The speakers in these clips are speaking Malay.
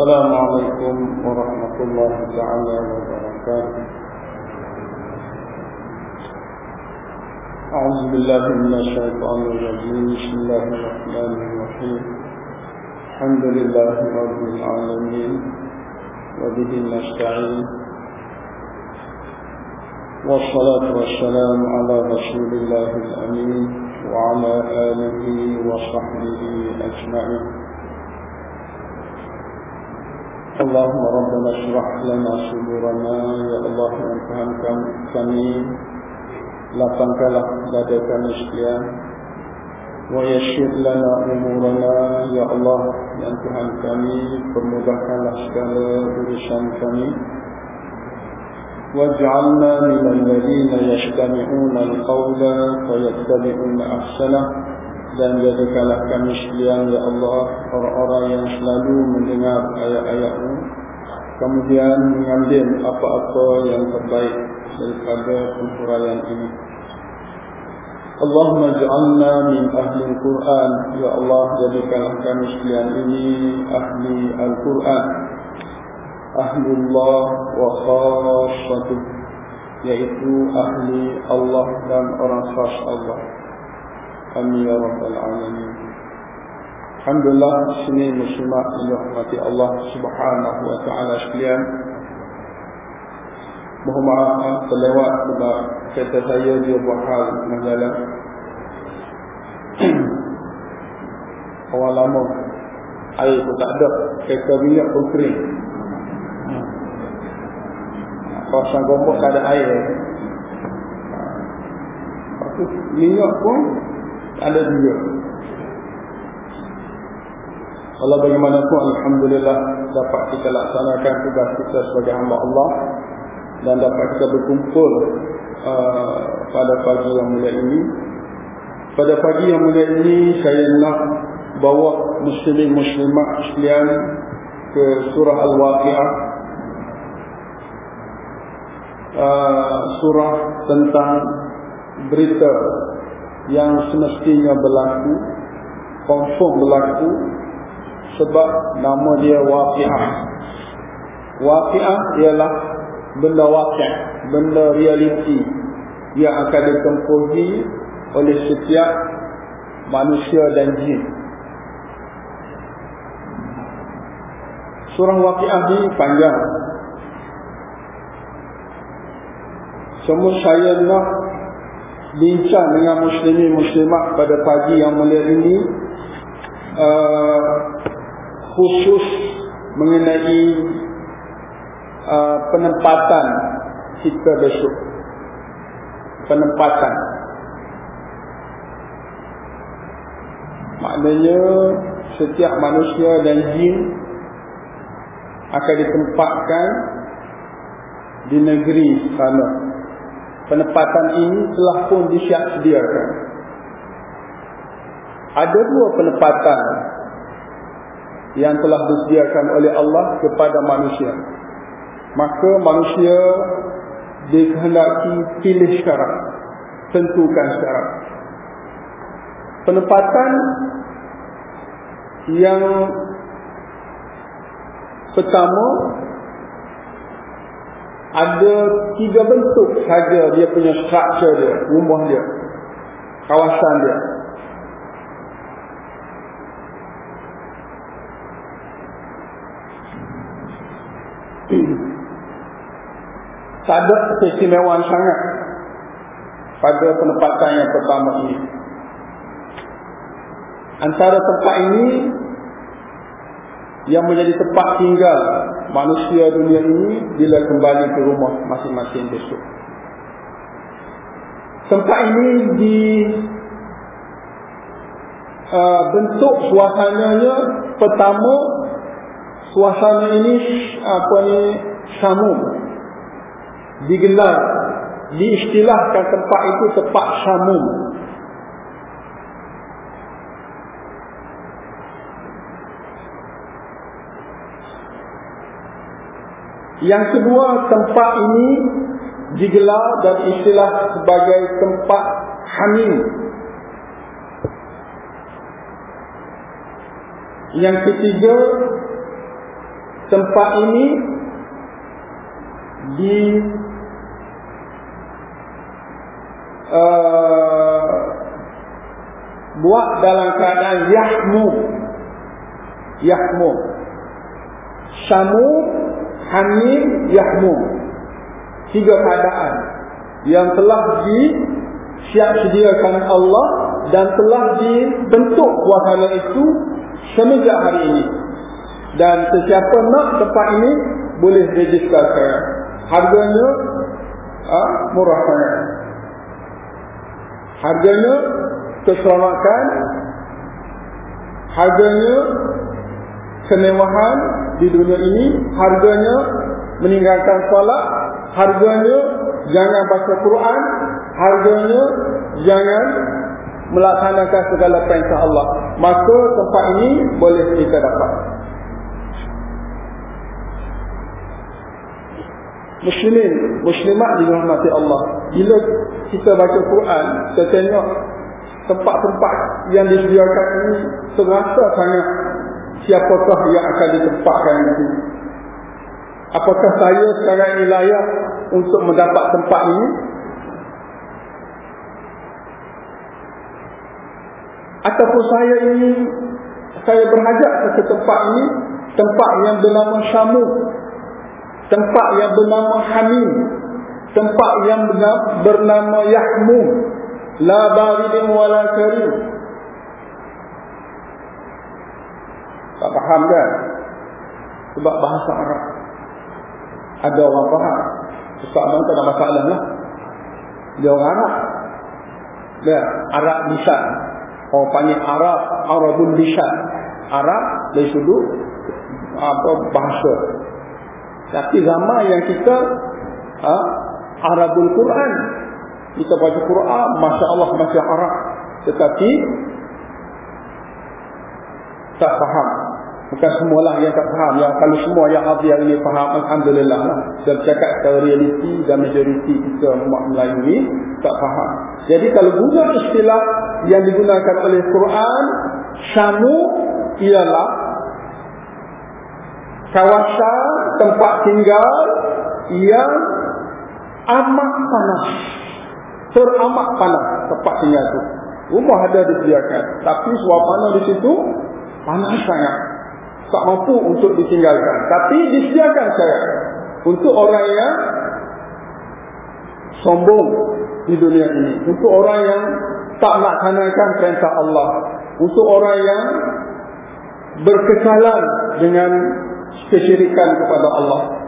السلام عليكم ورحمة الله تعالى وبركاته. أعوذ بالله من الشيطان الرجيم. بسم الله الرحمن الرحيم. الحمد لله رب العالمين. وبه نستعين. والصلاة والسلام على رسول الله الأمين وعلى آله وصحبه أجمعين. اللهم ربنا اشرح لنا صدورنا يا الله yang Tuhan kami lapangkanlah dada kami sekalian wa yassir lana umurana ya Allah yang Tuhan kami permudahkanlah segala urusan kami واجعلنا من الذين يستمعون القول فيتبعون احسنه dan jadikanlah kami sekalian ya Allah orang-orang yang selalu mendengar ayat-ayatmu. Kemudian mengambil apa-apa yang terbaik daripada penghuraian ini. Allahumma ja'alna min ahli al-Quran. Ya Allah jadikanlah kami sekalian ini ahli al-Quran. Ahlullah wa khassatuh yaitu ahli Allah dan orang khas Allah Amin ya rabbal alamin. Alhamdulillah sini muslimat dirahmati Allah Subhanahu wa taala sekalian. Mohon maaf terlewat sebab kata saya dia buat hal menjalan. Awal lama air pun tak ada, kereta minyak pun kering. Kawasan gombok tak ada air. Minyak pun ada dia. Allah bagaimanapun Alhamdulillah dapat kita laksanakan tugas kita sebagai hamba Allah dan dapat kita berkumpul uh, pada pagi yang mulia ini. Pada pagi yang mulia ini saya nak bawa muslimin muslimat sekalian ke surah Al-Waqi'ah. Uh, surah tentang berita yang semestinya berlaku confirm berlaku sebab nama dia waqi'ah. Waqi'ah ialah benda waqi' benda realiti yang akan ditempuhi oleh setiap manusia dan jin. Surah waqi'ah ni panjang. Semua saya nak bincang dengan muslimin muslimat pada pagi yang mulia ini uh, khusus mengenai uh, penempatan kita besok. Penempatan. Maknanya setiap manusia dan jin akan ditempatkan di negeri sana penempatan ini telah pun disiap sediakan. Ada dua penempatan yang telah disediakan oleh Allah kepada manusia. Maka manusia dikehendaki pilih syarat. Tentukan syarat. Penempatan yang pertama ada tiga bentuk saja dia punya structure dia, rumah dia, kawasan dia. Tak ada keistimewaan sangat pada penempatan yang pertama ini. Antara tempat ini yang menjadi tempat tinggal manusia dunia ini bila kembali ke rumah masing-masing besok. Tempat ini di uh, bentuk suasananya pertama suasana ini apa ni samum digelar diistilahkan tempat itu tempat samum Yang kedua tempat ini digelar dan istilah sebagai tempat hamil. Yang ketiga tempat ini di uh, buat dalam keadaan yahmu yahmu syamu hamim yahmu tiga keadaan yang telah di siap sediakan Allah dan telah dibentuk wahana itu semenjak hari ini. Dan sesiapa nak tempat ini boleh registrasi harganya ha, murah sangat. Harganya keselamatan harganya kemewahan di dunia ini harganya meninggalkan solat harganya jangan baca Quran harganya jangan melaksanakan segala perintah Allah. Maka tempat ini boleh kita dapat. Muslimin muslimat dirahmati Allah. Bila kita baca Quran kita tengok tempat-tempat yang disediakan ini terasa sangat siapakah yang akan ditempatkan itu apakah saya sekarang ini layak untuk mendapat tempat ini? Ataupun saya ini saya berhajat ke tempat ini tempat yang bernama Syamu tempat yang bernama Hamim tempat yang bernama Yahmu la baridin wala karim tak faham kan? Sebab bahasa Arab. Ada orang faham. Ustaz Abang tak ada masalah lah. Dia orang Arab. Dia Arab lisan. Orang panggil Arab Arabun lisan. Arab dari sudut apa bahasa. Tapi zaman yang kita ha, Arabul Quran. Kita baca Quran Masya Allah Masya Arab. Tetapi tak faham bukan semualah yang tak faham. Yang kalau semua yang Abi yang ini faham Alhamdulillah saya bercakap secara realiti dan majoriti kita umat Melayu ini tak faham. Jadi kalau guna istilah yang digunakan oleh Quran Syamu ialah kawasan tempat tinggal yang amat panas. Teramat panas tempat tinggal itu rumah ada disediakan. Tapi suasana di situ panas sangat tak mampu untuk ditinggalkan tapi disediakan saya untuk orang yang sombong di dunia ini untuk orang yang tak laksanakan perintah Allah untuk orang yang berkesalahan dengan kesyirikan kepada Allah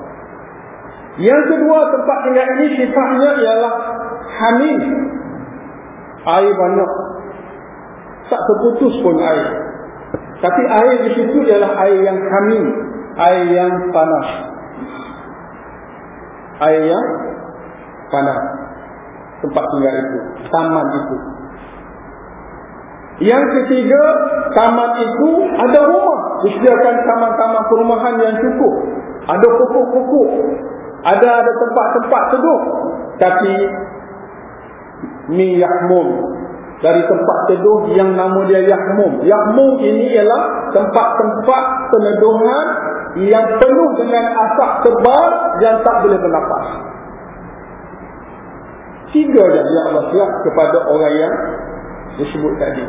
yang kedua tempat tinggal ini sifatnya ialah hamil. Air banyak. Tak terputus pun air. Tapi air di situ ialah air yang hamil. Air yang panas. Air yang panas. Tempat tinggal itu. Taman itu. Yang ketiga, taman itu ada rumah. Disediakan taman-taman perumahan yang cukup. Ada pokok-pokok ada ada tempat-tempat teduh tapi mi yahmum dari tempat teduh yang nama dia yahmum. Yahmum ini ialah tempat-tempat peneduhan yang penuh dengan asap tebal yang tak boleh bernafas tiga yang Allah siap kepada orang yang disebut tadi.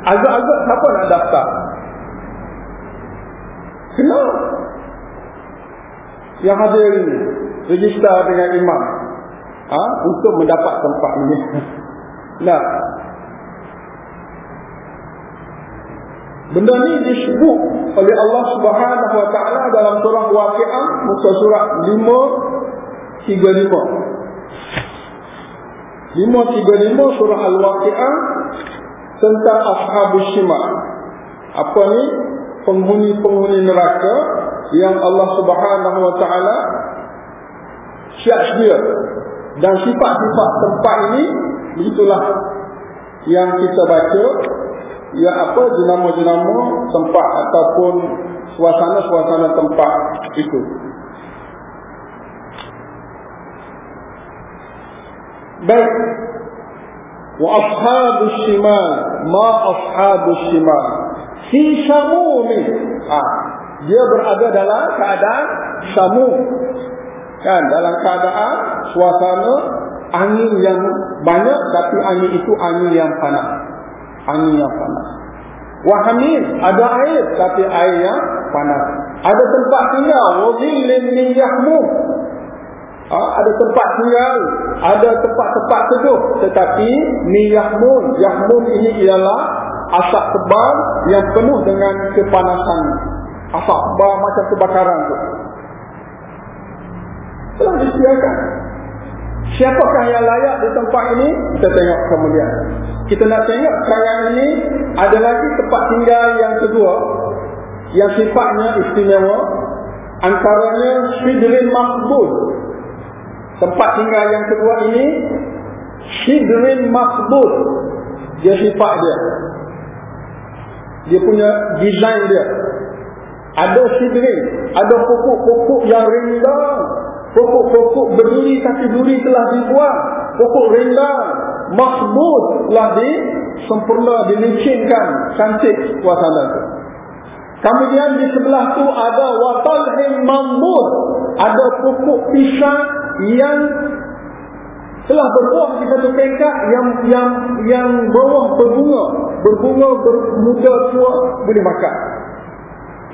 Agak-agak siapa nak daftar? Kenapa yang hadir ini register dengan imam. Ha? untuk mendapat tempat ini. Nah benda ni disebut oleh Allah subhanahu wa ta'ala dalam surah waqi'ah muka surat 5 35 535 surah al-waqi'ah tentang ashabul shimah apa ni? Penghuni-penghuni neraka yang Allah Subhanahu wa taala siap sedia dan sifat-sifat tempat ini begitulah yang kita baca ya apa jenama-jenama tempat ataupun suasana-suasana tempat itu? Baik. Wa ashabus shimal ma ashabus shimal fi shamumi ah dia berada dalam keadaan samu. Kan dalam keadaan suasana angin yang banyak tapi angin itu angin yang panas angin yang panas. Wahamin ada air tapi air yang panas. Ada tempat tinggal wazilin min yahmum. Ha, ada tempat tinggal ada tempat-tempat teduh tetapi min yahmum. Yahmum ini ialah asap tebal yang penuh dengan kepanasan. Asap tebal macam kebakaran tu. Telah disediakan. Siapakah yang layak di tempat ini? Kita tengok kemudian kita nak tengok sekarang ini ada lagi tempat tinggal yang kedua yang sifatnya istimewa. Antaranya Sidrin Mahbud tempat tinggal yang kedua ini Sidrin Mahbud dia sifat dia. Dia punya design dia. Ada sidrin ada pokok-pokok yang rindang. Pokok-pokok berduri tapi duri telah dibuang. Pokok rindang mahmud telah di sempurna dilicinkan cantik suasana itu kemudian di sebelah tu ada watalhin mahmud ada pokok pisang yang telah berbuah di satu pengkat yang yang yang bawah berbunga. Berbunga bermuda tua boleh makan.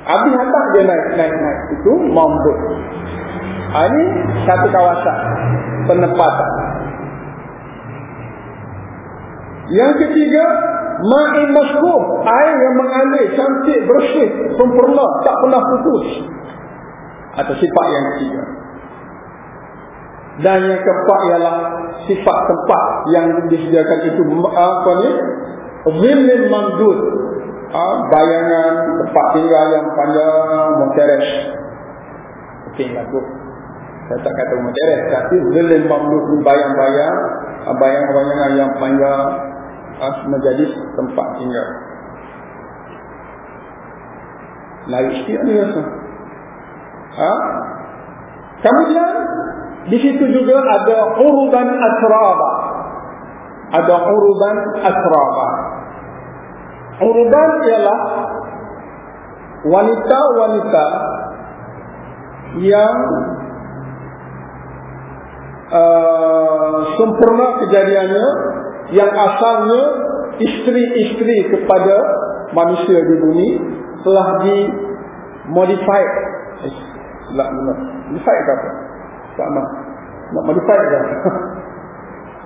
Habis atas dia naik naik naik. Itu mampu ha, ini satu kawasan penempatan yang ketiga ma'in maskuh air yang mengalir cantik bersih sempurna tak pernah putus. Atau sifat yang ketiga. Dan yang keempat ialah sifat tempat yang disediakan itu apa ni? Zillin mamdud ha, bayangan tempat tinggal yang panjang muteres okey lah tu. Saya tak kata muteres tapi zillin mamdud ni bayang-bayang ha, bayang-bayangan yang panjang menjadi tempat tinggal lain sikit ni rasa ha? kemudian di situ juga ada uruban asraba. Ada uruban asraba. Uruban ialah wanita-wanita yang uh, sempurna kejadiannya yang asalnya isteri-isteri kepada manusia di bumi telah di modified. Eh, modify ke apa? sama nak. Modify dah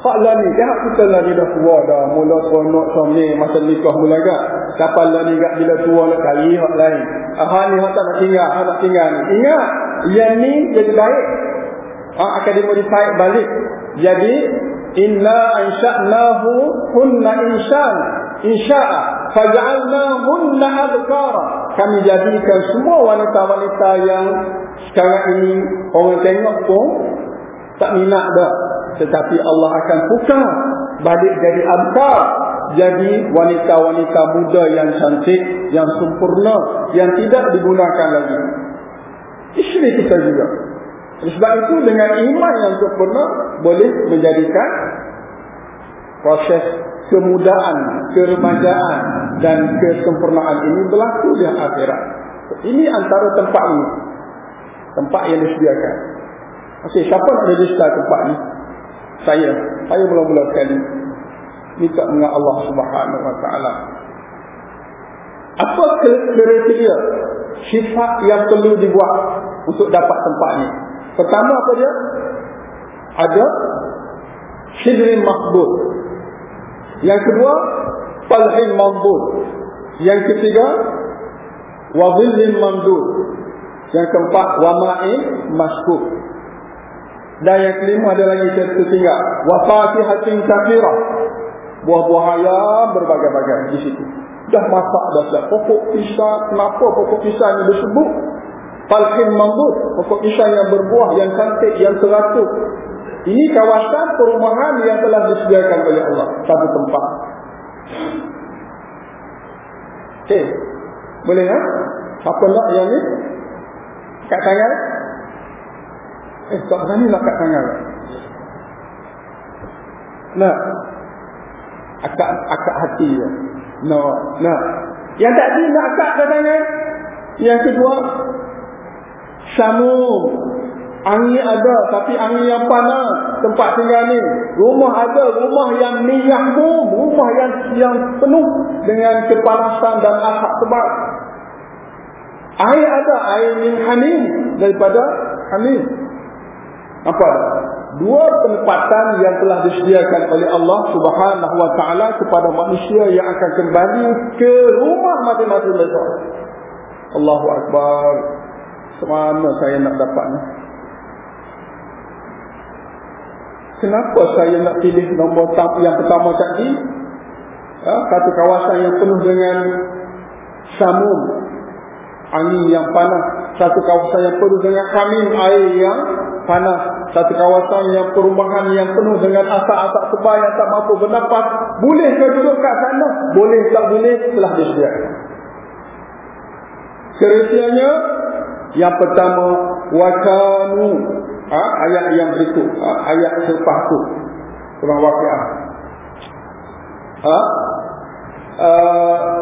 Hak lah ni, dah kita lah ni dah tua dah. Mula seronok suami masa nikah mula kan Kapan lah ni kat bila tua nak cari hak lain? Hak ni hak tak nak tinggal, hak nak tinggal ni. Ingat, yang ni jadi baik. Ha, Akan dimodify balik. Jadi Inna ansha'nahu hunna insan Insya'a Faja'alnahunna abkara Kami jadikan semua wanita-wanita yang sekarang ini orang tengok pun tak minat dah. Tetapi Allah akan buka balik jadi abkar. Jadi wanita-wanita muda yang cantik, yang sempurna, yang tidak digunakan lagi. Isteri kita juga. Sebab itu dengan iman yang sempurna boleh menjadikan proses kemudahan, keremajaan dan kesempurnaan ini berlaku di akhirat. Ini antara tempat ini tempat yang disediakan. Okey, siapa nak register tempat ni? Saya. Saya mula-mula sekali minta dengan Allah Subhanahu Wa Taala. Apa kriteria sifat yang perlu dibuat untuk dapat tempat ni? Pertama apa dia? Ada sidrin mahbud. Yang kedua, falhin mahbud. Yang ketiga, wadhillin mamdud. Yang keempat wama'in maskuk. Dan yang kelima ada lagi satu tinggal wafatihatin kafirah. Buah-buahaya berbagai-bagai di situ. Dah masak dah siap. Pokok pisang, kenapa pokok pisang ini disebut? Falkin mambut. Pokok pisang yang berbuah, yang cantik, yang teratur. Ini kawasan perumahan yang telah disediakan oleh Allah. Satu tempat. Okey. Boleh ya? Apa nak yang ni? kat tangan eh tak berani lah kat tangan nak akak akak hati dia no no yang tadi nak akak kat tangan Yang kedua, samum. Angin ada tapi angin yang panas tempat tinggal ni. Rumah ada, rumah yang miyahmum, rumah yang yang penuh dengan kepanasan dan asap tebal. Air ada, air min hamim daripada hamim. Apa? Dua penempatan yang telah disediakan oleh Allah Subhanahu wa taala kepada manusia yang akan kembali ke rumah masing-masing mereka. Allahu akbar. Semana saya nak dapatnya? Kenapa saya nak pilih nombor yang pertama tadi? Ha, satu kawasan yang penuh dengan samum, angin yang panas. Satu kawasan yang penuh dengan kamin, air yang panas. Satu kawasan yang perumahan yang penuh dengan asap-asap tebal yang tak mampu bernapas. Boleh ke duduk kat sana? Boleh tak boleh? Telah disediakan. Kriterianya yang pertama wakanu ha, ayat yang berikut ha, ayat selepas tu. Surah waqiah. Ha? Uh,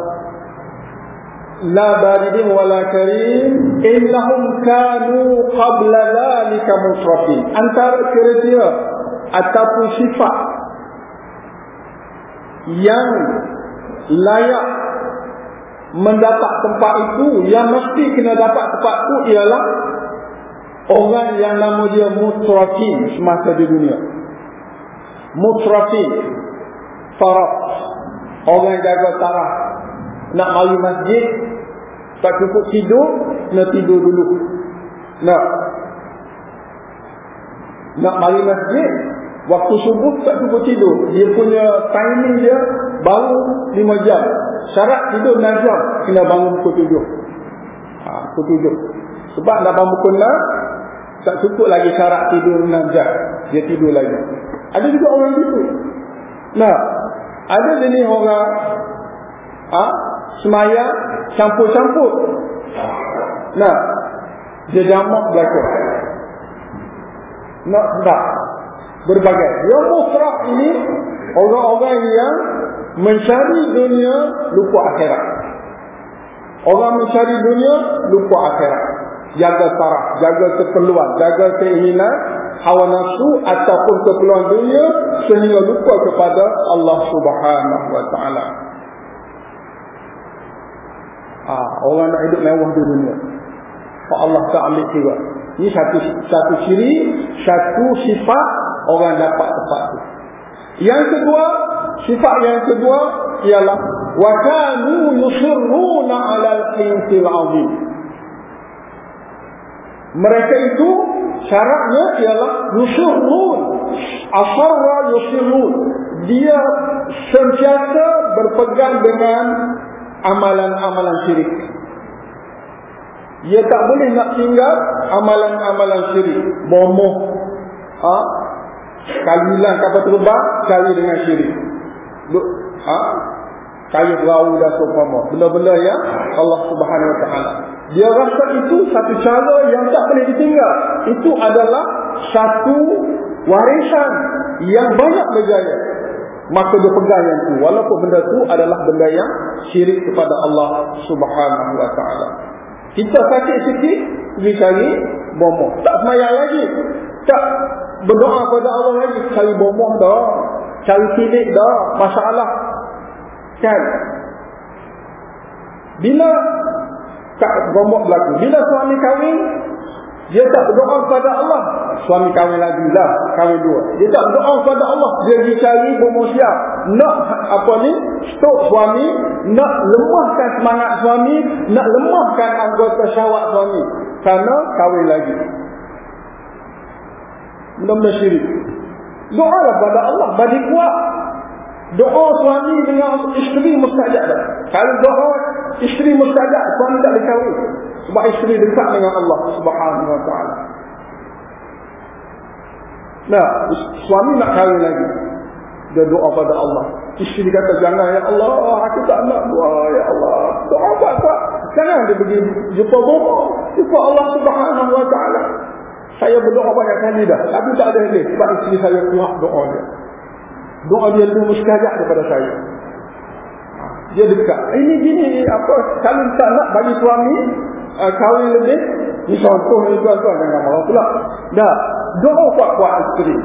la baridin wala karim innahum kanu qabla dhalika mutrafin antara kriteria ataupun sifat yang layak mendapat tempat itu yang mesti kena dapat tempat itu ialah orang yang nama dia mutrafin semasa di dunia. Mutrafin taraf orang jaga taraf. Nak mari masjid tak cukup tidur nak tidur dulu. Nak nak mari masjid waktu subuh tak cukup tidur. Dia punya timing dia baru 5 jam. Syarat tidur 6 jam kena bangun pukul 7 ha, pukul 7 sebab nak bangun pukul 6 tak cukup lagi syarat tidur 6 jam. Dia tidur lagi. Ada juga orang gitu. Nah ada jenis orang ha, semaya campur-campur. Nah dia jamak belakang. Nak tak berbagai. Yang musrah ini orang-orang yang mencari dunia lupa akhirat. Orang mencari dunia lupa akhirat. Jaga taraf jaga keperluan jaga keinginan hawa nafsu ataupun keperluan dunia sehingga lupa kepada Allah Subhanahu wa taala. Ah orang nak hidup mewah di dunia. Allah tak ambil kira. Ini satu satu ciri satu sifat orang dapat tempat itu yang kedua Sifat yang kedua ialah wa kanu yusirruna 'ala al-hinsil 'azim. Mereka itu syaratnya ialah yusirrun. Asarra yusirrun. Dia sentiasa berpegang dengan amalan-amalan syirik. Dia tak boleh nak tinggal amalan-amalan syirik. Bomoh. Ha? Kalilah kapal terbang, cari dengan syirik. Ha? kayu perahu dan seumpama. Benda-benda yang Allah Subhanahu Wa Taala. Dia rasa itu satu cara yang tak boleh ditinggal. Itu adalah satu warisan yang banyak berjaya. Maka dia pegang yang itu. Walaupun benda itu adalah benda yang syirik kepada Allah Subhanahu Wa Taala. Kita sakit sikit pergi cari bomoh. Tak semayang lagi tak berdoa kepada Allah lagi. Cari bomoh dah. Cari silik dah. Masalah. Kan? Bila tak gombok berlaku bila suami kahwin dia tak berdoa kepada Allah. Suami kahwin lagi lah. Kahwin dua. Dia tak berdoa kepada Allah. Dia pergi cari bermusia nak apa ni? Stop suami. Nak lemahkan semangat suami. Nak lemahkan anggota syawak suami. Kerana kahwin lagi benda-benda syirik Doa lah pada Allah bagi kuat. Doa suami dengan isteri mustajab dah. Kalau doa isteri mustajab, suami tak dikawin. Sebab isteri dekat dengan Allah subhanahu wa ta'ala. Nah, suami nak kahwin lagi. Dia doa pada Allah. Isteri kata, jangan ya Allah, aku tak nak doa ya Allah. Doa apa? Jangan dia pergi jumpa bomo. Jumpa Allah subhanahu wa ta'ala. Saya berdoa banyak kali dah. Tapi tak ada hadir. Sebab isteri saya kuat doa dia. Doa dia lebih mustajab daripada saya. Dia dekat. Ini gini apa. Kalau tak nak bagi suami. uh, kahwin lebih ni contoh ni tuan-tuan jangan marah pula dah doa kuat-kuat isteri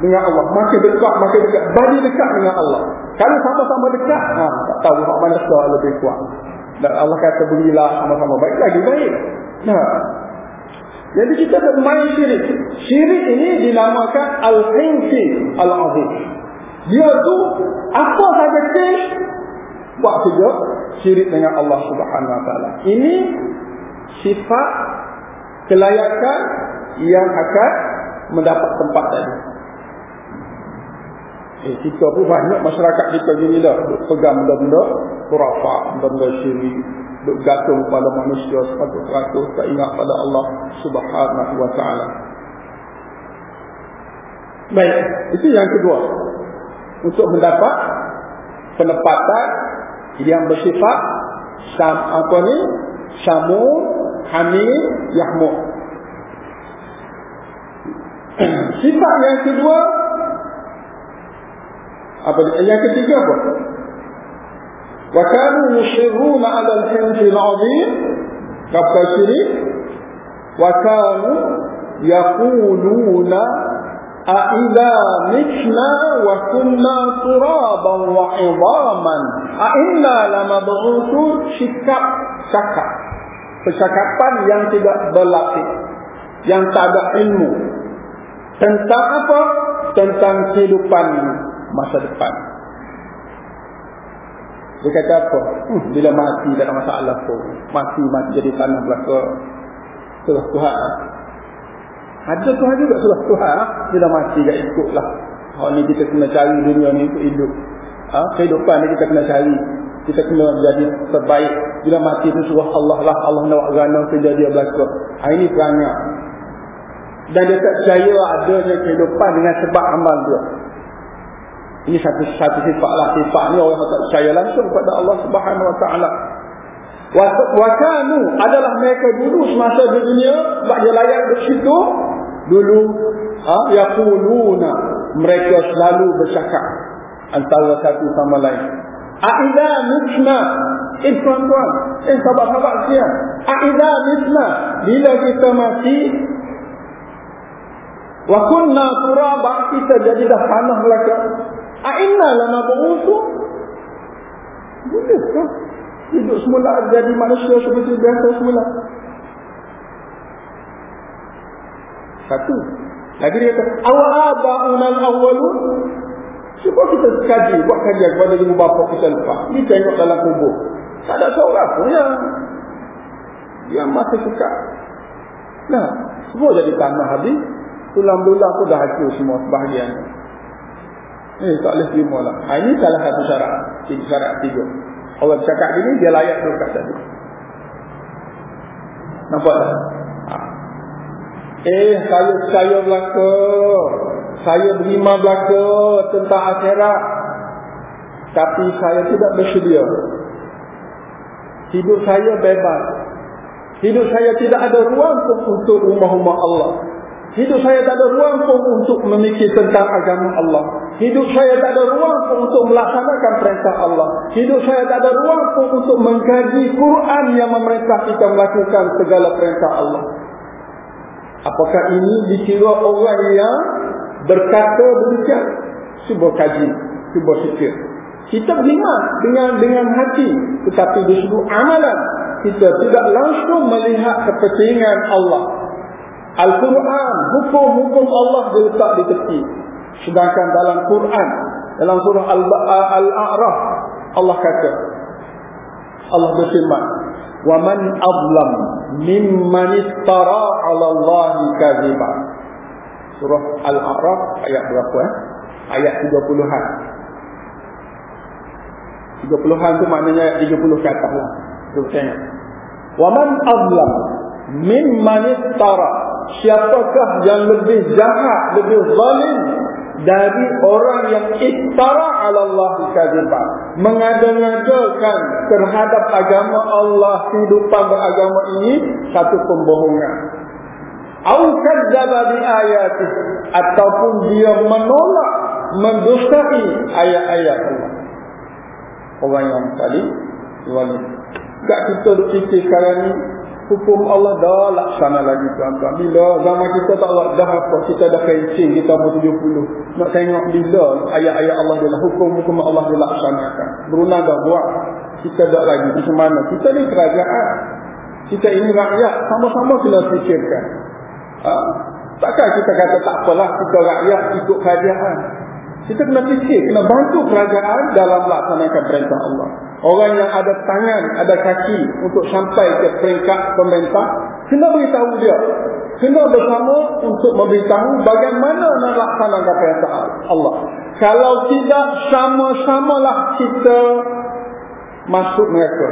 dengan Allah makin dekat makin dekat bagi dekat dengan Allah kalau sama-sama dekat ha, tak tahu mana soal lebih kuat dan Allah kata berilah sama-sama baik lagi baik nah jadi kita bermain syirik syirik ini dinamakan al-hinsi al-azim dia tu apa saja kes buat saja syirik dengan Allah Subhanahu Taala. Ini sifat kelayakan yang akan mendapat tempat tadi. Eh, kita pun banyak masyarakat kita gini dah duk pegang benda-benda kurafat, benda-benda syirik, duk gantung pada manusia sepatut-patut tak ingat pada Allah Subhanahu Wa Taala. Baik, itu yang kedua. Untuk mendapat penempatan yang bersifat sam apa ni samu hamil yahmu sifat yang kedua apa yang ketiga apa? Wa kanu yusirruna 'ala al-hinf al-'azim kata syirik wa kanu yaquluna A'idha mitna wa kunna turaban wa berusul sikap cakap Percakapan yang tidak berlatih Yang tak ada ilmu. Tentang apa? Tentang kehidupan masa depan. Dia kata apa? Hmm, bila mati tak ada masalah pun Mati, mati jadi tanah belakang Tuhan Tuhan. Ada Tuhan juga sudah Tuhan. Ha? Dah mati kat ikutlah Hal ni kita kena cari dunia ni untuk hidup. Ha? Kehidupan ni kita kena cari. Kita kena jadi terbaik. Bila mati tu suruh Allah lah. Allah nak gana kejadian belakang ha, Ini perangai. Dan dia tak percaya adanya kehidupan dengan sebab amal dia Ini satu satu sifat lah. Sifat ni orang tak percaya langsung kepada Allah subhanahu wa ta'ala. Wakanu adalah mereka dulu semasa di dunia sebab dia layak di situ dulu ha yaquluna mereka selalu bercakap antara satu sama lain. Aidza mitna? Eh tuan-tuan eh sahabat-sahabat aidza mitna? Bila kita mati? Wa kunna turaba kita jadi dah tanah belaka aina lama berusu boleh ke hidup semula jadi manusia seperti biasa semula Satu. Lagi dia kata, awal awalun. Cuba kita kaji, buat kajian kepada ibu bapa kita lepas. Ni tengok dalam kubur. Tak ada seorang pun yang yang masih suka. Nah, semua jadi tanah habis. Tulang belulang pun dah hancur semua sebahagian. Eh, tak boleh terima lah. Ha, ini salah satu syarat. Tiga syarat tiga. Orang cakap ini, dia layak dekat tadi. Nampak tak? Ha. Eh saya percaya belaka Saya beriman belaka Tentang akhirat Tapi saya tidak bersedia Hidup saya bebas Hidup saya tidak ada ruang pun Untuk rumah-rumah Allah Hidup saya tak ada ruang pun Untuk memikir tentang agama Allah Hidup saya tak ada ruang pun Untuk melaksanakan perintah Allah Hidup saya tak ada ruang pun Untuk mengkaji Quran yang memerintah kita melakukan Segala perintah Allah Apakah ini dikira orang yang berkata demikian? Cuba kaji, cuba fikir. Kita beriman dengan dengan hati, tetapi di sudut amalan kita tidak langsung melihat kepentingan Allah. Al-Quran, hukum-hukum Allah diletak di tepi. Sedangkan dalam Quran, dalam surah Al-A'raf, Allah kata, Allah berfirman, ومن أظلم ممن افترى على الله كذبا surah Al-A'raf ayat berapa eh? ayat 30-an 30-an tu maknanya 30 ke atas lah tu tengok ومن أظلم ممن افترى siapakah yang lebih jahat lebih zalim dari orang yang iftara ala Allah kadzaba mengada-ngadakan terhadap agama Allah kehidupan beragama ini satu pembohongan. Au kadzaba bi ayati ataupun dia menolak mendustai ayat-ayat Allah. Orang yang tadi wali tak kita duk fikir sekarang ni hukum Allah dah laksana lagi tuan-tuan. Bila zaman kita tak Allah dah apa kita dah kencing kita umur 70. Nak tengok bila ayat-ayat Allah dia hukum-hukum Allah dilaksanakan. Brunei dah buat. Kita tak lagi di mana? Kita ni kerajaan. Kita ini rakyat sama-sama kena fikirkan. Ha? Takkan kita kata tak apalah kita rakyat ikut kerajaan. Kita kena fikir, kena bantu kerajaan dalam melaksanakan perintah Allah. Orang yang ada tangan, ada kaki untuk sampai ke peringkat pemerintah, kena beritahu dia. Kena bersama untuk memberitahu bagaimana nak laksanakan perintah Allah. Kalau tidak, sama-samalah kita masuk mereka.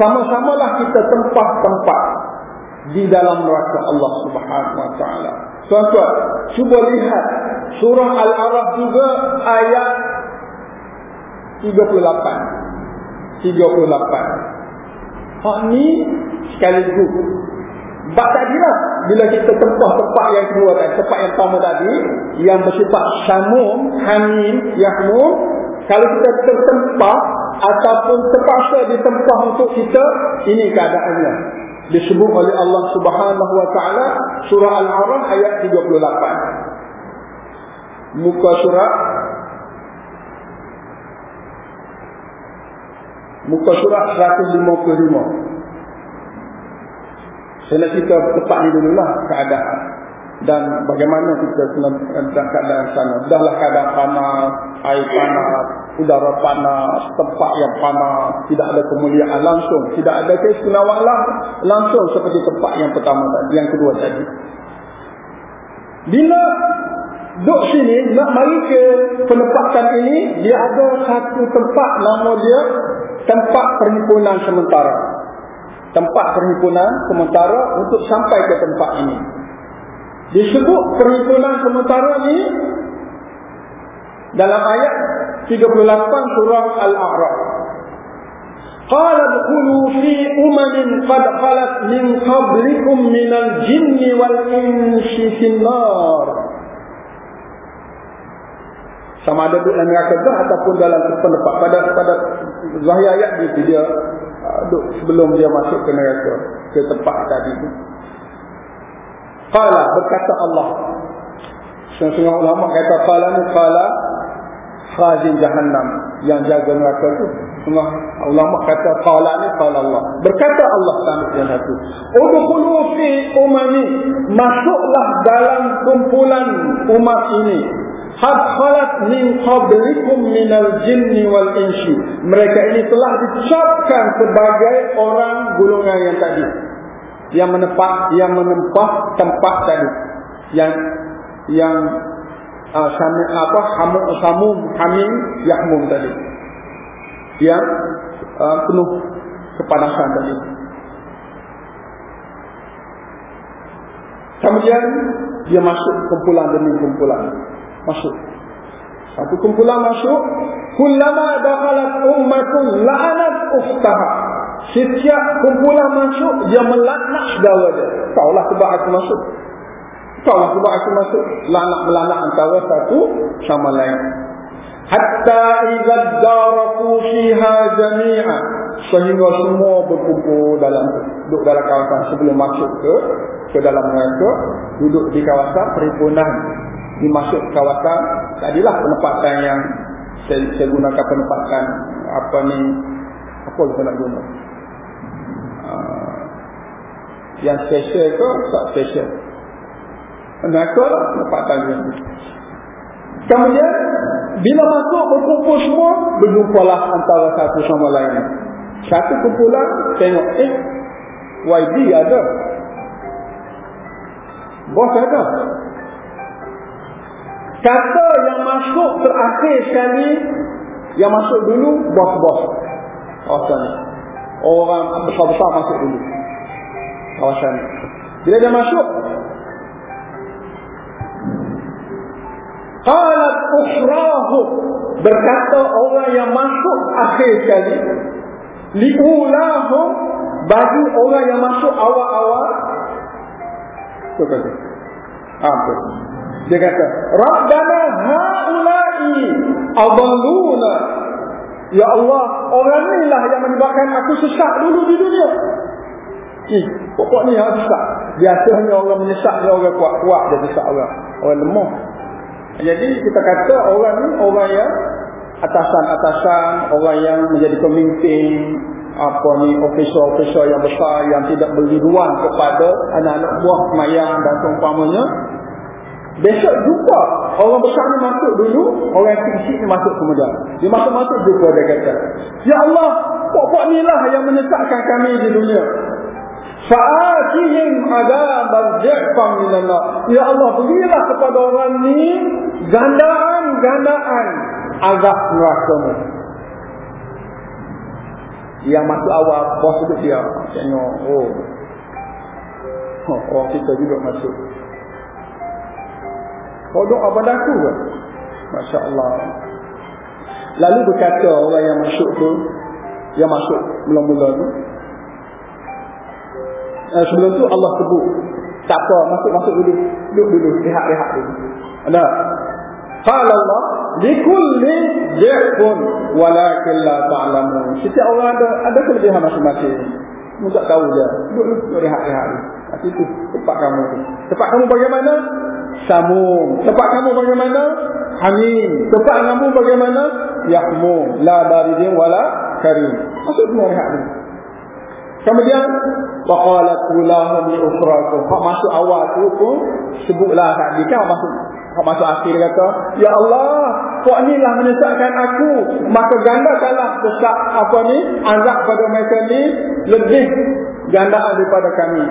Sama-samalah kita tempat-tempat di dalam neraka Allah Subhanahu Wa Taala. Tuan-tuan, cuba lihat surah Al-Araf juga ayat 38. 38 Hak ni sekaligus Sebab tadi lah Bila kita tempat tempat yang kedua tadi Tempat yang pertama tadi Yang bersifat syamum, hamim, yahmum Kalau kita tertempat Ataupun terpaksa ditempah untuk kita Ini keadaannya. Disebut oleh Allah subhanahu wa ta'ala Surah Al-Araf ayat 38 Muka surah Muka surat 155. Saya nak cerita tepat ni dululah keadaan. Dan bagaimana kita dalam keadaan sana. Dahlah keadaan panas, air panas, udara panas, tempat yang panas. Tidak ada kemuliaan langsung. Tidak ada keistimewaan langsung seperti tempat yang pertama tadi. Yang kedua tadi. Bila duduk sini, nak mari ke penempatan ini, dia ada satu tempat nama dia tempat perhimpunan sementara. Tempat perhimpunan sementara untuk sampai ke tempat ini. Disebut perhimpunan sementara ini dalam ayat 38 surah Al-A'raf. Qala dkhulu fi umamin qad khalat min qablikum minal jinni wal insi finnar sama ada dalam neraka ataupun dalam tempat pada pada zahir ayat itu dia uh, duduk sebelum dia masuk ke neraka. Ke tempat tadi itu qala berkata Allah. Setengah ulama kata qala ni qala khazin jahannam. Yang jaga neraka itu setengah ulama kata qala ni qala Allah. Berkata Allah sampai yang satu. Udkhulu fi umami. Masuklah dalam kumpulan umat ini Had khalat min qablikum minal jinni wal insi. Mereka ini telah dicapkan sebagai orang golongan yang tadi. Yang menempat yang menempah tempat tadi. Yang yang uh, sami, apa hamu samu hamim yahmum tadi. Yang uh, penuh kepanasan tadi. Kemudian dia masuk kumpulan demi kumpulan masuk. Satu kumpulan masuk, kullama dakhalat ummatun la'anat ukhtaha. Setiap kumpulan masuk, dia melaknat saudara dia. Taulah sebab aku masuk. Taulah sebab aku masuk. Lanak-melanak antara satu sama lain. Hatta idza daraku fiha jami'a sehingga semua berkumpul dalam duduk dalam kawasan sebelum masuk ke ke dalam mereka duduk di kawasan perhimpunan dimasuk kawasan tadilah penempatan yang saya, saya gunakan penempatan apa ni apa saya nak guna? Uh, yang special ke tak special? Kenapa penempatan dia. Kemudian bila masuk berkumpul semua berjumpalah antara satu sama lain. Satu kumpulan tengok eh YB ada. Bos ada Kata yang masuk terakhir sekali Yang masuk dulu Bos-bos. Kawasan. Orang besar-besar masuk dulu. Kawasan. Bila dia masuk Qalat ukhrahu Berkata orang yang masuk akhir sekali Li'ulahu Bagi orang yang masuk awal-awal. Itu kata. Apa dia kata, Rabbana ha'ulai adalluna. Ya Allah, orang inilah yang menyebabkan aku sesat dulu di dunia. Ni, pokok ni orang desak. Biasanya orang menyesak dia orang kuat-kuat dia desak orang. Orang lemah. Jadi kita kata orang ni orang yang atasan-atasan, orang yang menjadi pemimpin, apa ni ofisor-ofisor yang besar yang tidak beri ruang kepada anak-anak buah semayang dan seumpamanya besok jumpa. Orang besar ni masuk dulu orang kecil ni masuk kemudian. Dia masuk-masuk jumpa dia kata. Ya Allah pokok ni lah yang menyesatkan kami di dunia. Fa'atihim adaban ja'fam minallah Ya Allah berilah kepada orang ni gandaan-gandaan azab neraka yang masuk awal bos itu dia tengok oh. Oh kita juga masuk kodok apa dah aku ke Masya Allah lalu berkata orang yang masuk tu yang masuk mula-mula tu eh, sebelum tu Allah sebut tak apa masuk-masuk dulu duduk dulu lihat-lihat dulu ada Qala Allah likulli dhifun walakin la ta'lamun. Setiap orang ada ada kelebihan masing-masing. Kamu tak tahu dia. Duduk duduk rehat-rehat. Nanti tu tempat kamu tu. Tempat kamu bagaimana? Samum. Tempat kamu bagaimana? Hamim. Tempat kamu bagaimana? Yahmum. La baridin wala karim. Masuk semua rehat ni. Kemudian waqalat lahum li ukhrakum. Hak masuk awal tu pun sebutlah tadi kan masuk masuk akhir kata, Ya Allah, kau ni lah menyesatkan aku. Maka ganda kalah besar apa ni, azab pada mereka ni, lebih ganda daripada kami.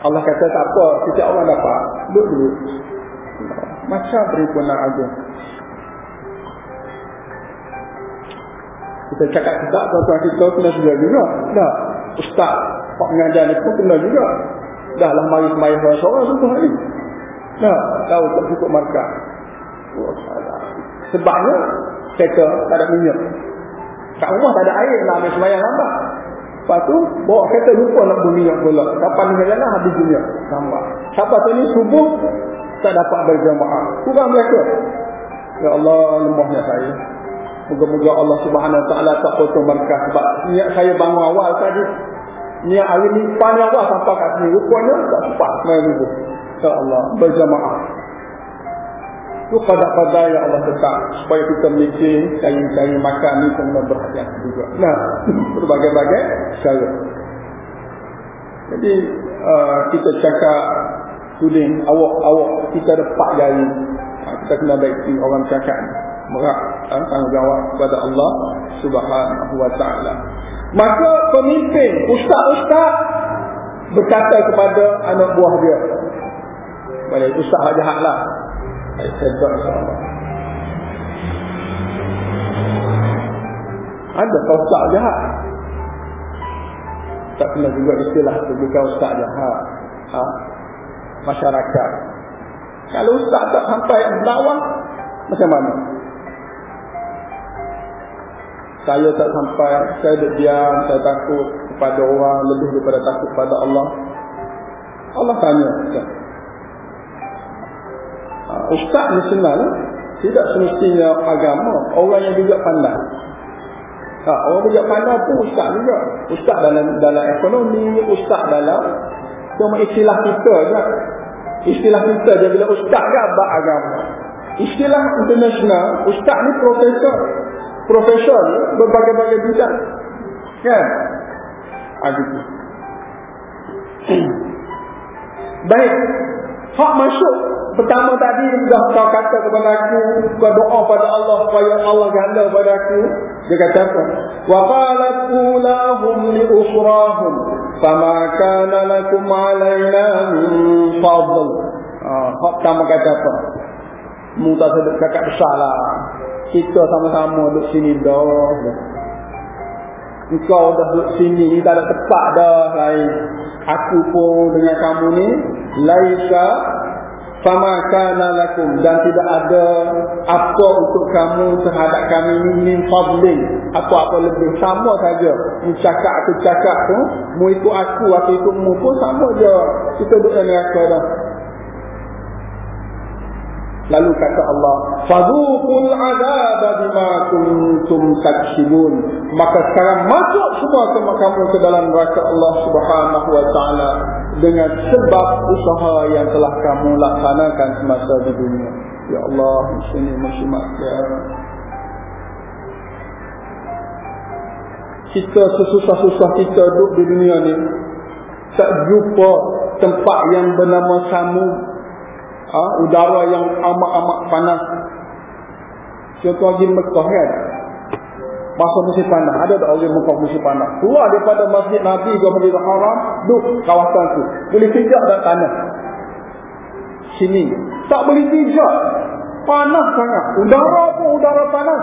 Allah kata tak apa, setiap orang dapat. Duduk. Macam perhimpunan agung. Kita cakap tidak, tuan-tuan kita kena juga juga. Dah, ustaz, pak mengajar ni pun kena juga. Dah lah mari semayang seorang-seorang tu hari. Nah, tahu tak cukup markah. Sebabnya kereta tak ada minyak. Kat rumah tak ada air nak ambil sembahyang lambat. Lepas tu bawa kereta lupa nak beli minyak pula. Kapan ni jalan habis minyak. Lambat. Siapa tu ni subuh tak dapat berjamaah. Kurang mereka. Ya Allah lemahnya saya. Moga-moga Allah Subhanahu taala tak potong markah sebab niat saya bangun awal tadi. Niat hari ni panjang awal sampai kat sini. Rupanya tak sempat main dulu insya-Allah berjamaah. Itu pada-pada yang Allah tetap supaya kita mikir cari-cari makan ni kena berhati juga. Nah, berbagai-bagai cara. Jadi uh, kita cakap tuding awak-awak kita ada empat jari. Uh, kita kena baiki orang cakap merak uh, tanggungjawab kepada Allah Subhanahu wa taala. Maka pemimpin, ustaz-ustaz berkata kepada anak buah dia, ustaz hak ada kau ustaz jahat. Tak kena juga istilah tu bukan ustaz jahat. Ha? masyarakat. Kalau ustaz tak sampai bawah macam mana? Saya tak sampai saya duduk diam saya takut kepada orang lebih daripada takut kepada Allah. Allah tanya ustaz ni senang. Tidak semestinya agama. Orang yang juga pandai. Ha, orang juga pandai pun ustaz juga. Ustaz dalam dalam ekonomi ustaz dalam cuma istilah kita je. Istilah kita je bila ustaz ke abad agama. Istilah international ustaz ni profesor. Profesor berbagai-bagai bidang. Kan? Ha, gitu. baik. Hak masuk Pertama tadi sudah kau kata kepada aku Kau doa pada Allah Supaya Allah ganda pada aku. Dia kata apa? Wa qalat ulahum li usrahum Fama kana lakum alayna min fadl. Hak pertama kata apa? Muka sedek kakak besar lah Kita sama-sama duduk sini dah. Engkau dah duduk sini Tak ada tempat dah lain. Aku pun dengan kamu ni Laisa Fama kana lakum. Dan tidak ada apa untuk kamu terhadap kami min fadlin. Apa-apa lebih. Sama saja. Mu cakap aku cakap tu. Mu ikut aku aku ikut mu pun sama je. Kita duduk dalam neraka dah Lalu kata Allah, "Fadhuqul 'adzaba bima kuntum taksibun." Maka sekarang masuk semua semua kamu ke dalam neraka Allah Subhanahu wa taala dengan sebab usaha yang telah kamu laksanakan semasa di dunia. Ya Allah, sini muslimat ya. Kita sesusah-susah kita duduk di dunia ni tak jumpa tempat yang bernama Samu ha, udara yang amat-amat panas. Contoh lagi Mekah kan. Masa musim panas. Ada tak orang Mekah musim panas? Keluar daripada masjid Nabi ke Masjid Haram. Duk kawasan tu. Boleh pijak dan tanah. Sini. Tak boleh pijak. Panas sangat. Udara pun udara panas.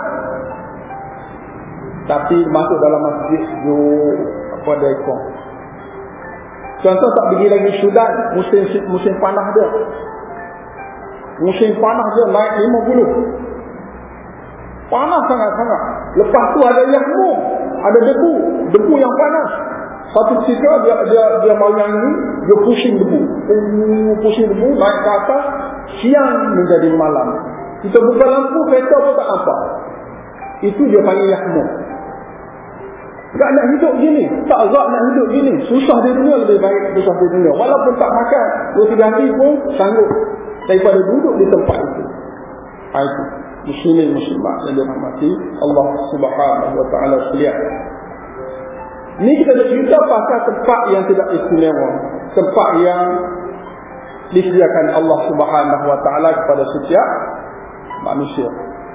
Tapi masuk dalam masjid. Duk. Apa ada ikon. Contoh tak pergi lagi Sudan. Musim musim panas dia. Musim panas dia naik 50. Panas sangat-sangat. Lepas tu ada yahmu. Ada debu. Debu yang panas. Satu ketika dia dia dia malam ini dia pusing debu. Pusing debu naik ke atas. Siang menjadi malam. Kita buka lampu kereta pun tak apa. Itu dia panggil yahmu. Tak nak hidup gini. Tak agak nak hidup gini. Susah di dunia lebih baik susah di dunia. Walaupun tak makan. Dua tiga hari pun sanggup daripada duduk di tempat itu. Itu. Muslimin muslimat yang dirahmati Allah Subhanahu wa taala sekalian. Ini kita nak cerita pasal tempat yang tidak istimewa, tempat yang disediakan Allah Subhanahu wa taala kepada setiap manusia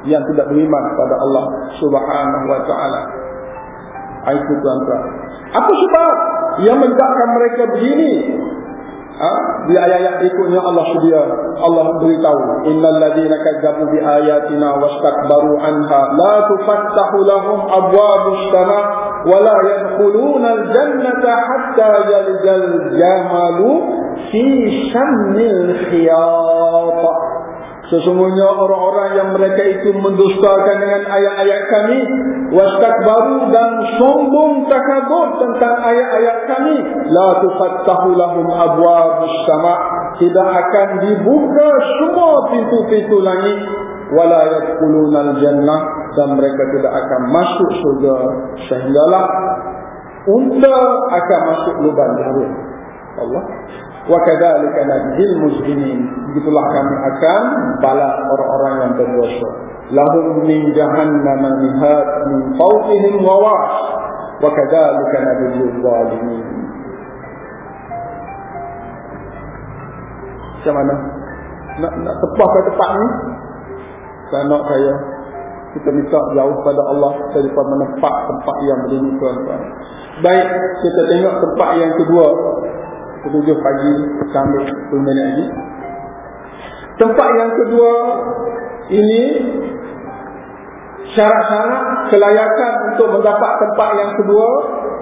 yang tidak beriman kepada Allah Subhanahu wa taala. Itu tuan-tuan. Apa sebab yang menyebabkan mereka begini? Di ayat-ayat berikutnya Allah sedia Allah beritahu innal ladzina kazzabu bi ayatina wastakbaru anha la tufattahu lahum abwabus sama wa la yadkhuluna al jannata hatta yaljal jamalu fi shammil khiyat Sesungguhnya orang-orang yang mereka itu mendustakan dengan ayat-ayat kami wastakbaru dan sombong takabur tentang ayat-ayat kami la tufattahu lahum abwabus sama tidak akan dibuka semua pintu-pintu langit wala yadkhuluna jannah dan mereka tidak akan masuk surga sehinggalah unta akan masuk lubang jarum Allah. Wa kadzalika najzil mujrimin begitulah kami akan balas orang-orang yang berdosa. Lahum min jahannam mihad min fawqihim wa wash. Wa kadzalika najzil zalimin. Macam mana? Nak nak tepah ke tempat ni? Saya nak saya. Kita minta jauh pada Allah daripada menempat tempat yang begini tuan-tuan. Baik kita tengok tempat yang kedua. Ketujuh pagi sampai 10 minit lagi. Tempat yang kedua ini syarat-syarat kelayakan untuk mendapat tempat yang kedua.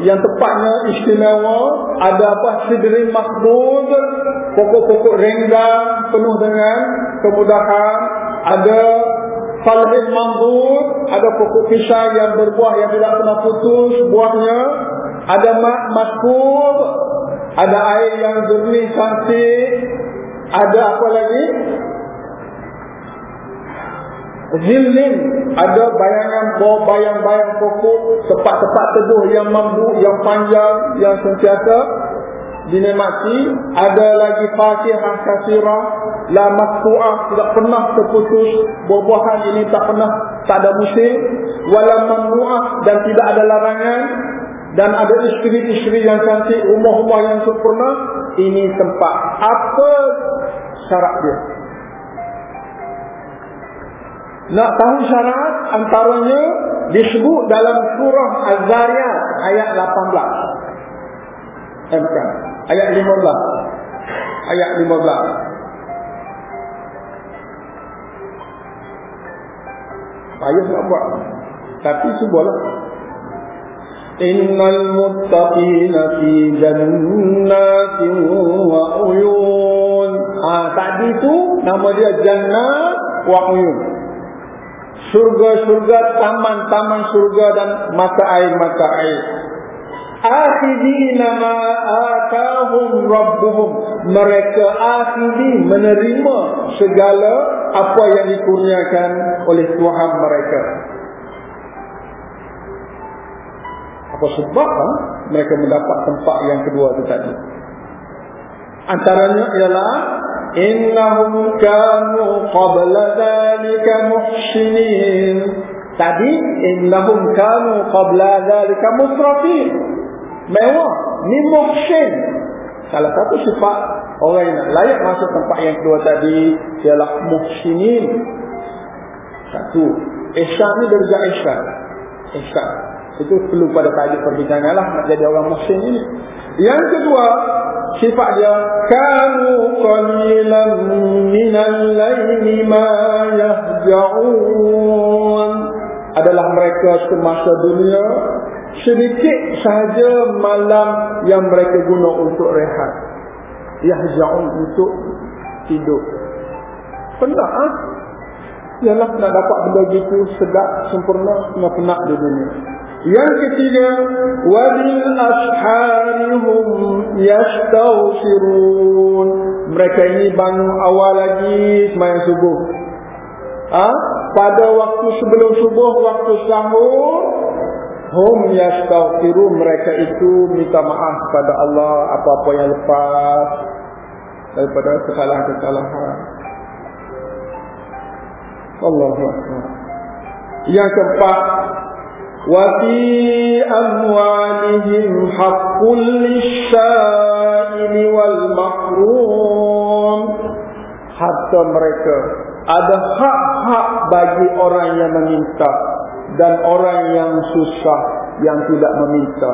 Yang tempatnya istimewa. Ada apa? Sidrin makbud pokok-pokok renggang penuh dengan kemudahan. Ada falhin mambud ada pokok pisang yang berbuah yang tidak pernah putus buahnya. Ada mak makbud ada air yang jernih cantik ada apa lagi? Zillin. Ada bayangan bayang-bayang pokok tempat-tempat teduh yang mampu yang panjang yang sentiasa dinikmati. Ada lagi fakihah kasirah. La maqtu'ah tidak pernah terputus. Buah-buahan ini tak pernah tak ada musim. Wala mamnu'ah dan tidak ada larangan. Dan ada isteri-isteri yang cantik, rumah-rumah yang sempurna, ini tempat apa syarat dia? Nak tahu syarat antaranya disebut dalam surah Az-Zariyat ayat 18. Eh bukan, ayat 15. Ayat 15. Ayat nak buat. Tapi sebuahlah. إن المتقين في جنات وعيون Ah tadi tu nama dia jannat wa uyun. Surga-surga, taman-taman surga dan mata air-mata air. akhidina ma atahum rabbuhum mereka akhidi menerima segala apa yang dikurniakan oleh Tuhan mereka Apa sebab ha? mereka mendapat tempat yang kedua itu tadi. Antaranya ialah innahum kanu qabla dhalika muhsinin. Tadi innahum kanu qabla dhalika musrafin mewah ni muhsin. Salah satu sifat orang yang layak masuk tempat yang kedua tadi ialah muhsinin. Satu ihsan ni darjah ihsan ihsan itu perlu pada tajuk perbincangan lah nak jadi orang muhsin ini yang kedua sifat dia kanu qalilan minal laili ma yahja'un. Adalah mereka semasa dunia sedikit sahaja malam yang mereka guna untuk rehat. Yahja'un untuk tidur. Penat ah? Ialah nak dapat benda gitu sedap sempurna kena penat di dunia yang ketiga wabil asharihum yastaghfirun mereka ini bangun awal lagi sembahyang subuh. Ha? pada waktu sebelum subuh waktu sahur hum yastaghfiru mereka itu minta maaf kepada Allah apa-apa yang lepas daripada kesalahan-kesalahan. Allahu akbar. Yang keempat amwalihim haqqul lisya'ili wal mahrum harta mereka ada hak-hak bagi orang yang meminta dan orang yang susah yang tidak meminta.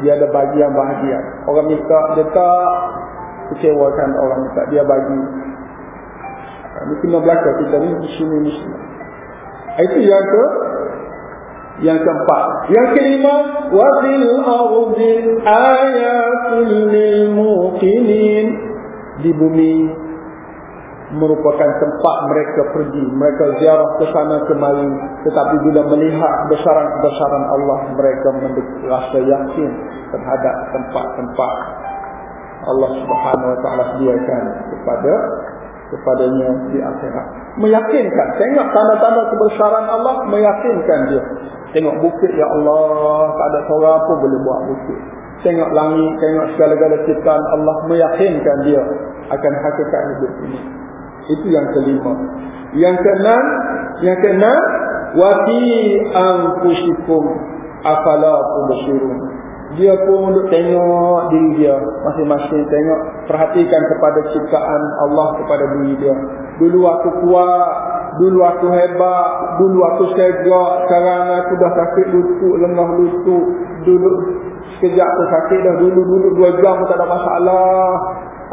Dia ada bagian bahagian orang minta dia tak kecewakan orang minta. Dia bagi. Kena belakang kita ni di sini ni itu yang ke yang keempat. Yang kelima wa fil ardi ayatul lil muqinin di bumi merupakan tempat mereka pergi. Mereka ziarah ke sana kemari. Tetapi bila melihat besaran-besaran Allah mereka merasa yakin terhadap tempat-tempat Allah Subhanahu wa taala sediakan kepada kepadanya di akhirat. Meyakinkan. Tengok tanda-tanda kebesaran Allah meyakinkan dia tengok bukit ya Allah tak ada seorang pun boleh buat bukit tengok langit tengok segala-gala ciptaan Allah meyakinkan dia akan hakikat hidup ini itu yang kelima. Yang keenam, yang keenam wa fi anfusikum afala tubsirun. Dia pun duk tengok diri dia. Masing-masing tengok perhatikan kepada ciptaan Allah kepada diri dia. Dulu aku kuat, dulu aku hebat, dulu aku segak, sekarang aku dah sakit lutut, lengah lutut. Dulu sekejap aku sakit dah dulu dulu dua jam tak ada masalah.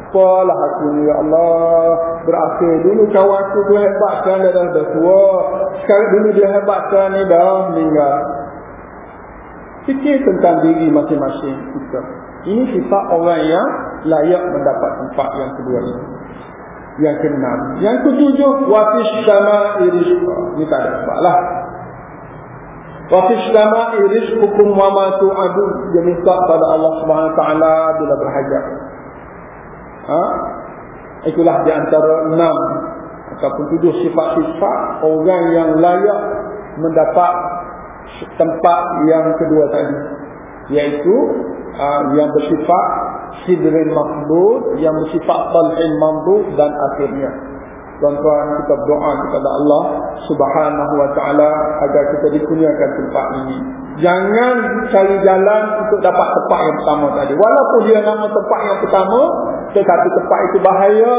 Apalah aku ni ya Allah. Berakhir dulu kawan aku tu hebat kan dah dah tua. Sekarang dulu dia hebat kan ni dah meninggal fikir tentang diri masing-masing kita. Ini sifat orang yang layak mendapat tempat yang kedua ini. Yang keenam. Yang ketujuh wafis sama iris ini tak ada sebab lah. Wafis sama iris hukum wa ma tu'adu. Dia minta pada Allah Taala bila berhajat. Ha? itulah di antara enam ataupun tujuh sifat-sifat orang yang layak mendapat tempat yang kedua tadi iaitu uh, yang bersifat sidrin makhlud yang bersifat talhin mamdud dan akhirnya. Tuan-tuan kita berdoa kepada Allah subhanahu wa ta'ala agar kita dikurniakan tempat ini. Jangan cari jalan untuk dapat tempat yang pertama tadi. Walaupun dia nama tempat yang pertama tetapi tempat itu bahaya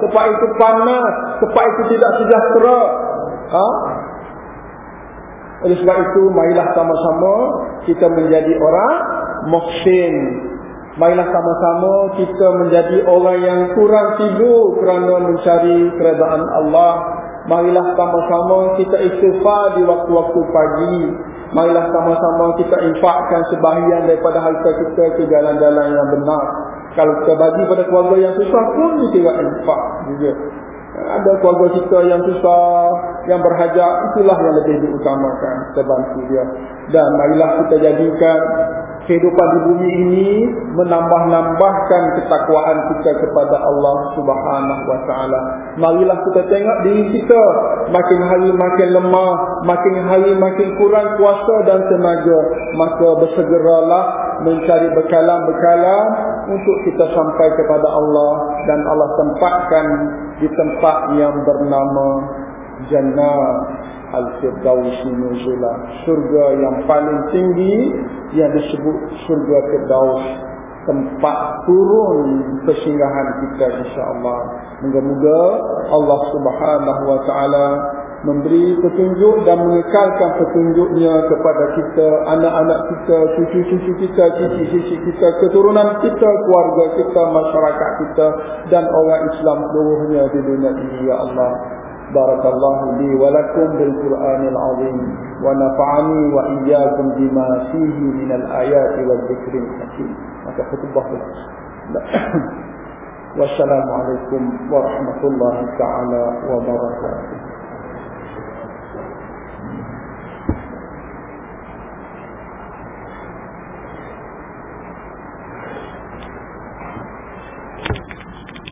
tempat itu panas tempat itu tidak sejahtera. Ha? Oleh sebab itu marilah sama-sama kita menjadi orang muhsin. Marilah sama-sama kita menjadi orang yang kurang tidur kerana mencari keredaan Allah. Marilah sama-sama kita istighfar di waktu-waktu pagi. Marilah sama-sama kita infakkan sebahagian daripada harta kita ke jalan-jalan yang benar. Kalau kita bagi pada keluarga yang susah pun kira infak juga. Ada keluarga kita yang susah, yang berhajat, itulah yang lebih diutamakan. Bantu dia. Dan marilah kita jadikan kehidupan di bumi ini menambah-nambahkan ketakwaan kita kepada Allah Subhanahu wa taala. Marilah kita tengok diri kita makin hari makin lemah, makin hari makin kurang kuasa dan tenaga, maka bersegeralah mencari bekalan-bekalan untuk kita sampai kepada Allah dan Allah tempatkan di tempat yang bernama Jannah Al-Firdausi Nuzula. Surga yang paling tinggi Yang disebut Surga Firdaus. Tempat turun Persinggahan kita insyaAllah Moga-moga Allah subhanahu wa ta'ala memberi petunjuk dan mengekalkan petunjuknya kepada kita, anak-anak kita, cucu-cucu kita, cici-cici kita, keturunan kita, keluarga kita, masyarakat kita dan orang Islam seluruhnya di dunia ini, Ya Allah. Barakallahu li walakum bil Qur'anil Azim wa nafa'ani wa iyyakum bima fihi min al ayati wal dhikri hakim. Maka khutbah lah. Wassalamualaikum warahmatullahi taala wabarakatuh.